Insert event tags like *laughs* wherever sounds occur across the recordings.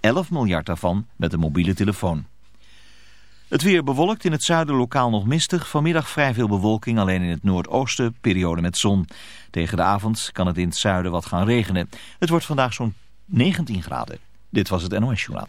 11 miljard daarvan met een mobiele telefoon. Het weer bewolkt, in het zuiden lokaal nog mistig. Vanmiddag vrij veel bewolking, alleen in het noordoosten periode met zon. Tegen de avond kan het in het zuiden wat gaan regenen. Het wordt vandaag zo'n 19 graden. Dit was het NOS Journaal.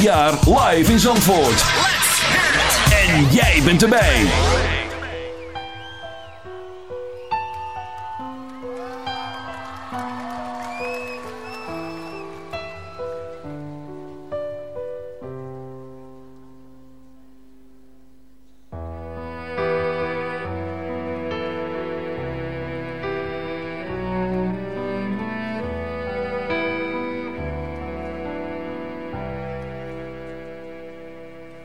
Jaar live in Zandvoort.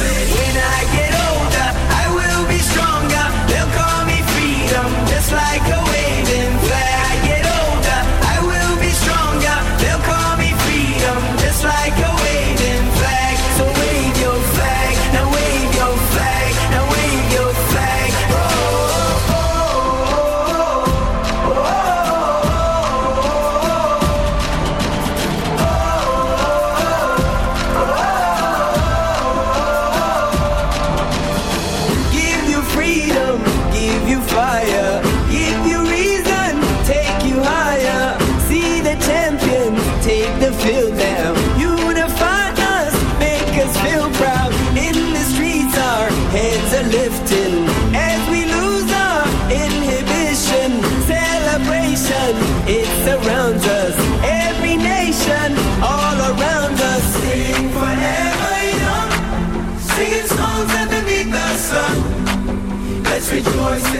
city.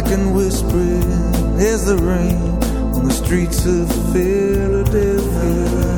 black and whispering is the rain on the streets of Philadelphia.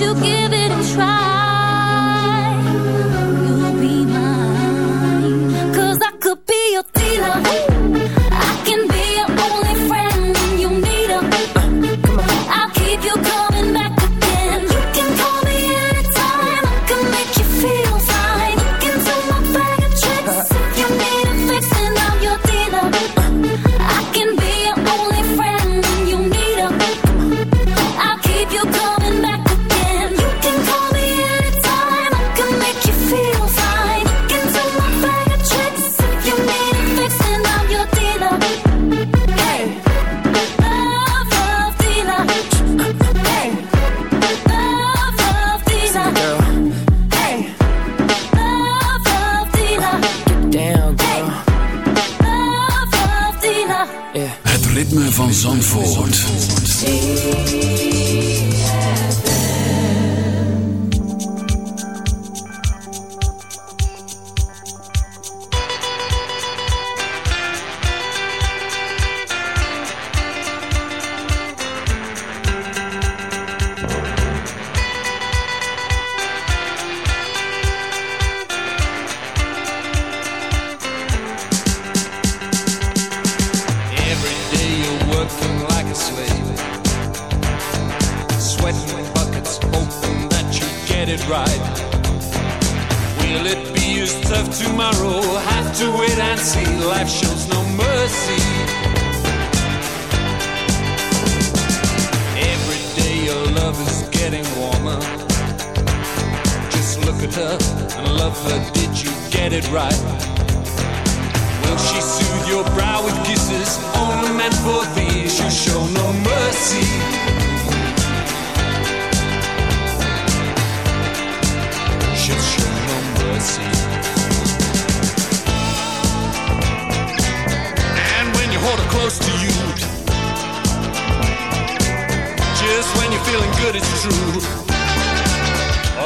you give get it right? Will she soothe your brow with kisses only meant for thee? She'll show no mercy. She'll show no mercy. And when you hold her close to you, just when you're feeling good, it's true.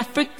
Africa.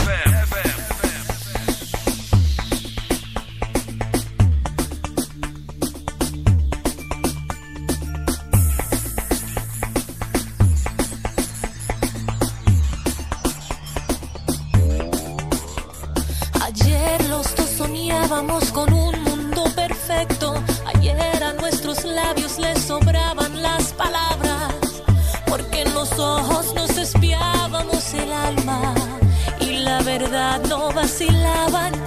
verdad no vacilaban.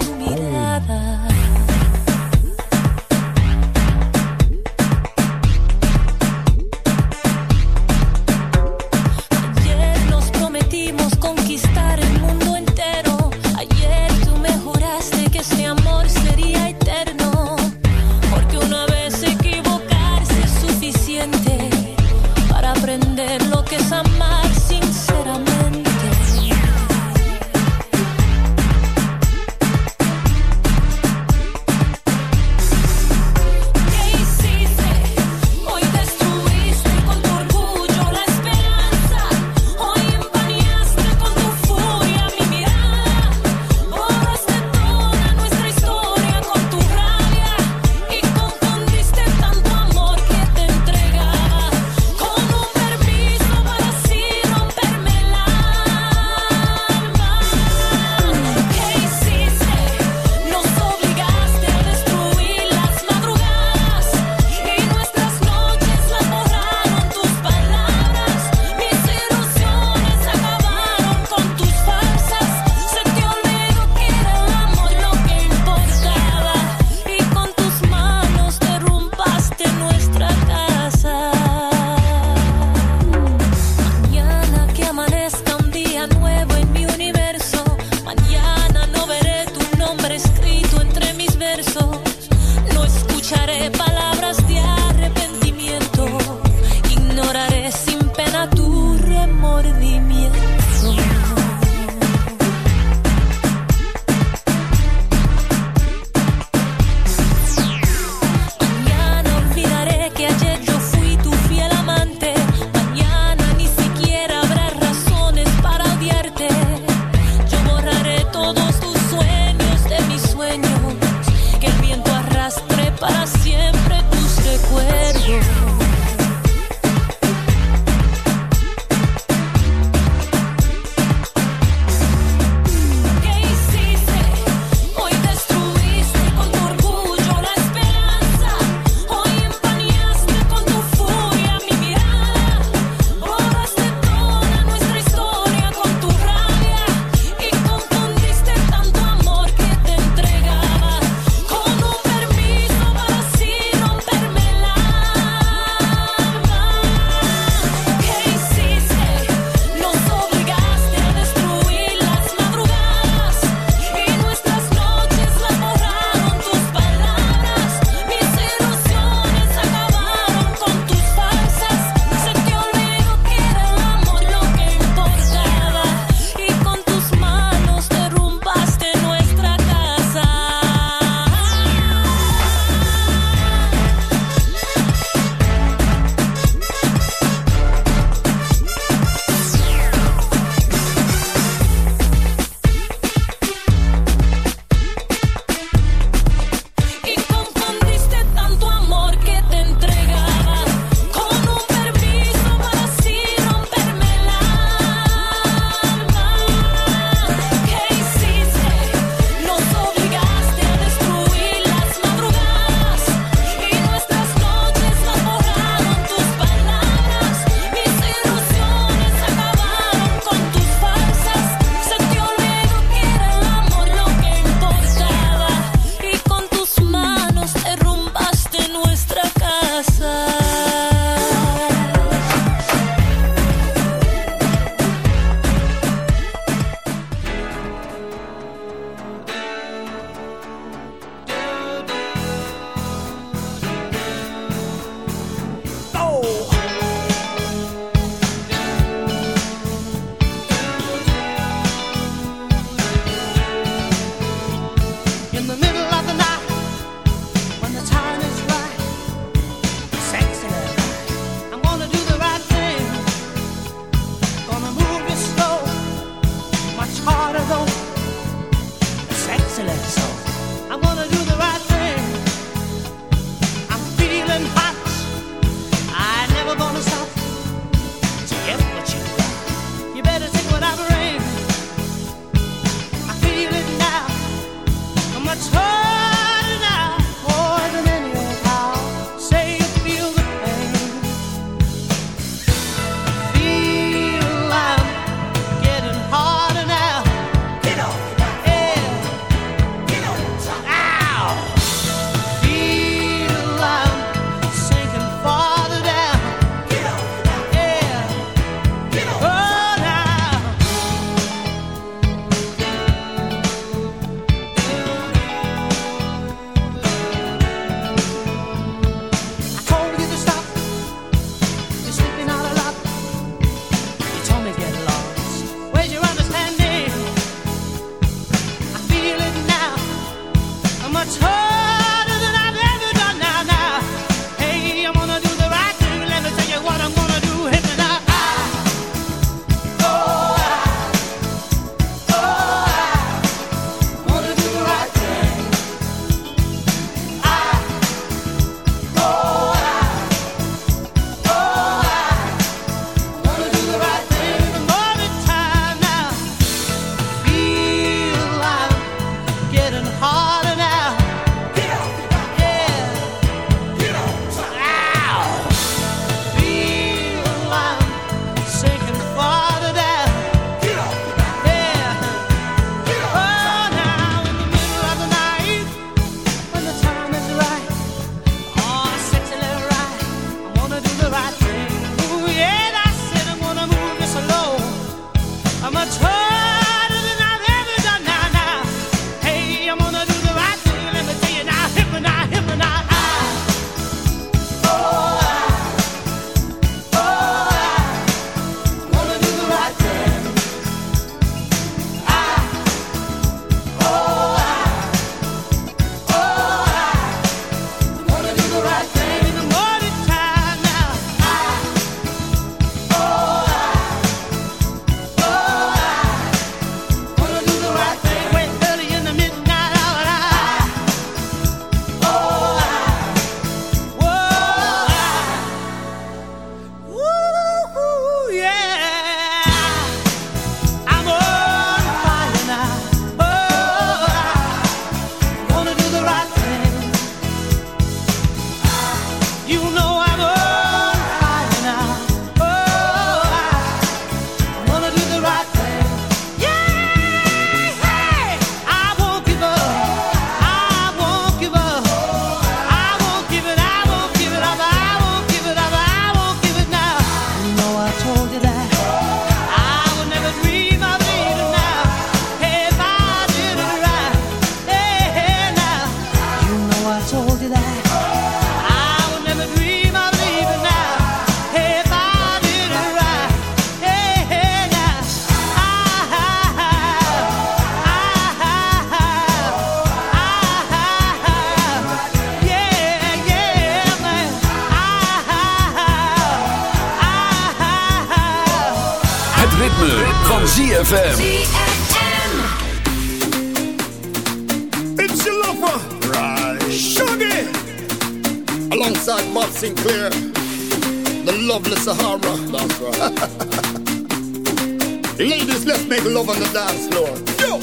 *laughs* Ladies, let's make love on the dance floor. Yo.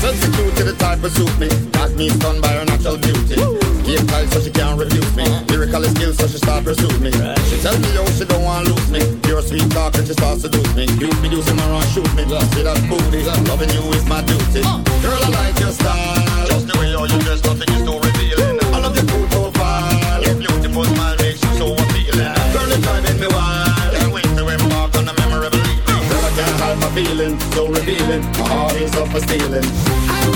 Substitute to the type of suit me. Got me stunned by her natural beauty. Game tight so she can't refuse me. Lyrical skills so she start pursue me. She tell me yo she don't want lose me. Pure sweet talk and she start me. You be using my run shoot me. See that booty. Loving you is my duty. Girl I like your style. Just the way you you dress, nothing is too revealing. I love your cool profile. Your beautiful smile makes you so appealing. Girl it's driving me wild. Can't wait to embark on a memorable evening. Girl I can't hide my feeling, so revealing. My heart is up for stealing. touch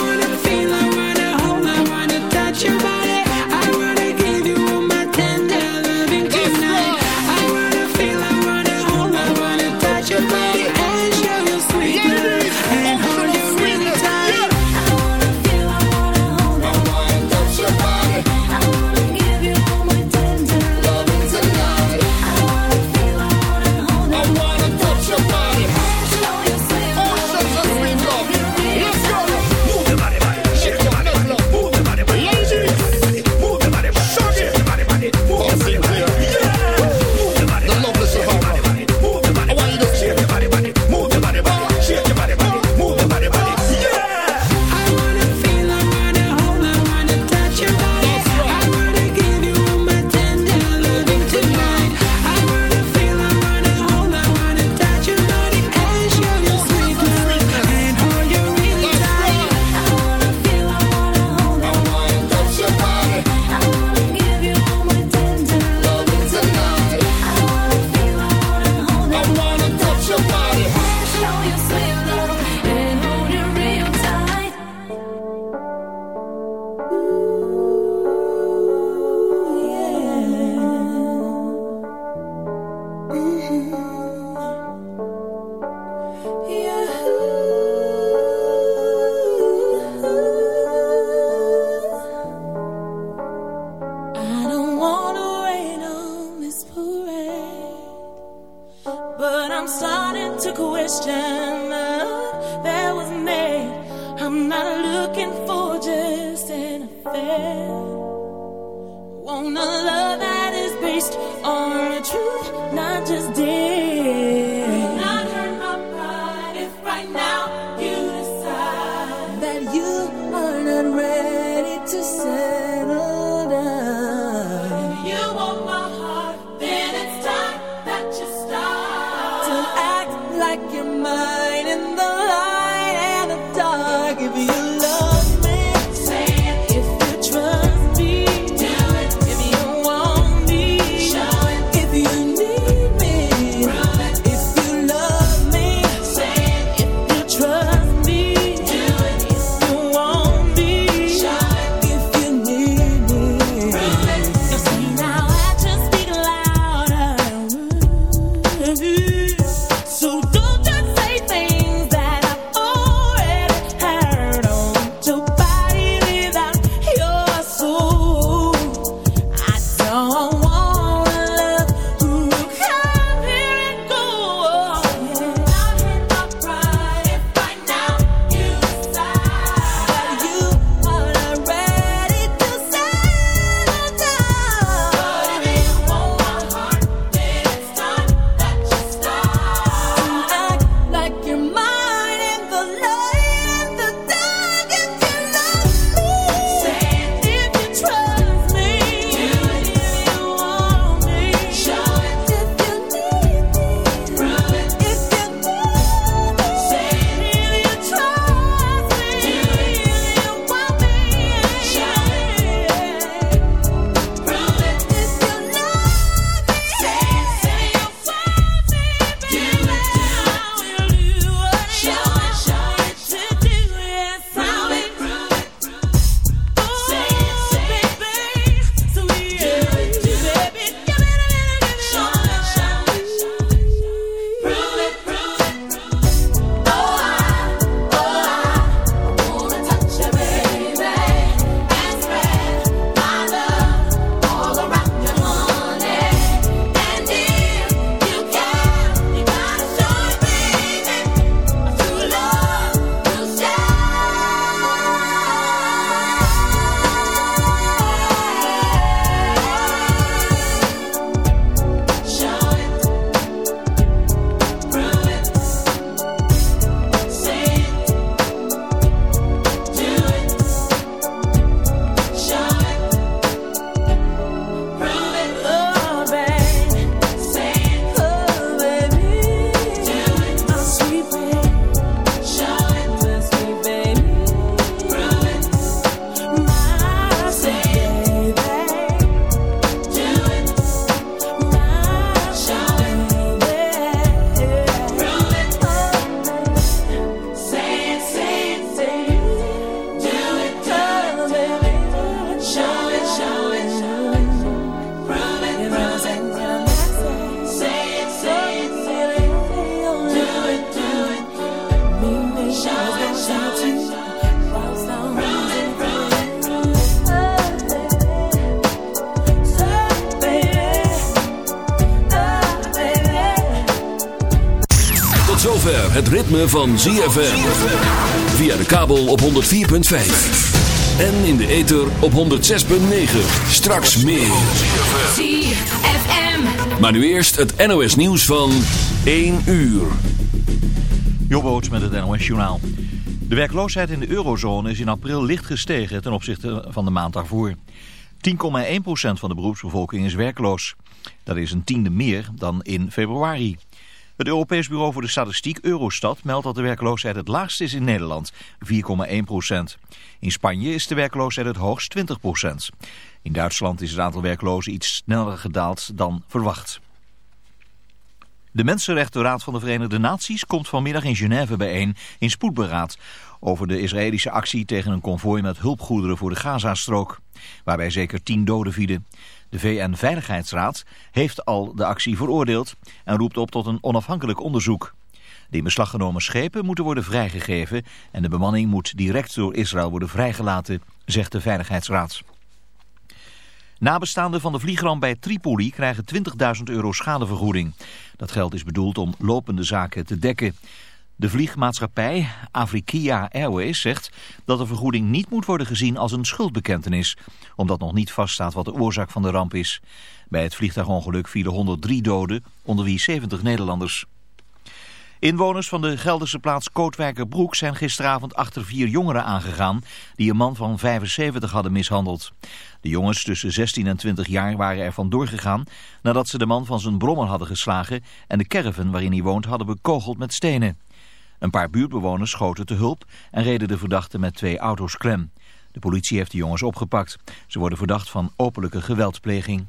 van ZFM. Via de kabel op 104.5. En in de ether op 106.9. Straks meer. ZFM. Maar nu eerst het NOS nieuws van 1 uur. Jobboots met het NOS journaal. De werkloosheid in de eurozone is in april licht gestegen ten opzichte van de maand daarvoor. 10,1% van de beroepsbevolking is werkloos. Dat is een tiende meer dan in februari. Het Europees Bureau voor de Statistiek, Eurostat, meldt dat de werkloosheid het laagst is in Nederland, 4,1 procent. In Spanje is de werkloosheid het hoogst, 20 procent. In Duitsland is het aantal werklozen iets sneller gedaald dan verwacht. De Mensenrechtenraad van de Verenigde Naties komt vanmiddag in Genève bijeen in spoedberaad over de Israëlische actie tegen een konvooi met hulpgoederen voor de Gazastrook, waarbij zeker tien doden vielen. De VN-veiligheidsraad heeft al de actie veroordeeld en roept op tot een onafhankelijk onderzoek. De in beslag genomen schepen moeten worden vrijgegeven en de bemanning moet direct door Israël worden vrijgelaten, zegt de Veiligheidsraad. Nabestaanden van de vliegram bij Tripoli krijgen 20.000 euro schadevergoeding. Dat geld is bedoeld om lopende zaken te dekken. De vliegmaatschappij Afrikia Airways zegt dat de vergoeding niet moet worden gezien als een schuldbekentenis, omdat nog niet vaststaat wat de oorzaak van de ramp is. Bij het vliegtuigongeluk vielen 103 doden, onder wie 70 Nederlanders. Inwoners van de Gelderse plaats Kootwijkerbroek zijn gisteravond achter vier jongeren aangegaan die een man van 75 hadden mishandeld. De jongens tussen 16 en 20 jaar waren er vandoor gegaan nadat ze de man van zijn brommer hadden geslagen en de caravan waarin hij woont hadden bekogeld met stenen. Een paar buurtbewoners schoten te hulp en reden de verdachten met twee auto's klem. De politie heeft de jongens opgepakt. Ze worden verdacht van openlijke geweldpleging.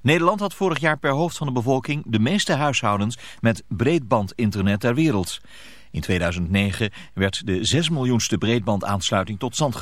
Nederland had vorig jaar per hoofd van de bevolking de meeste huishoudens met breedbandinternet ter wereld. In 2009 werd de 6 miljoenste breedbandaansluiting tot stand gebracht.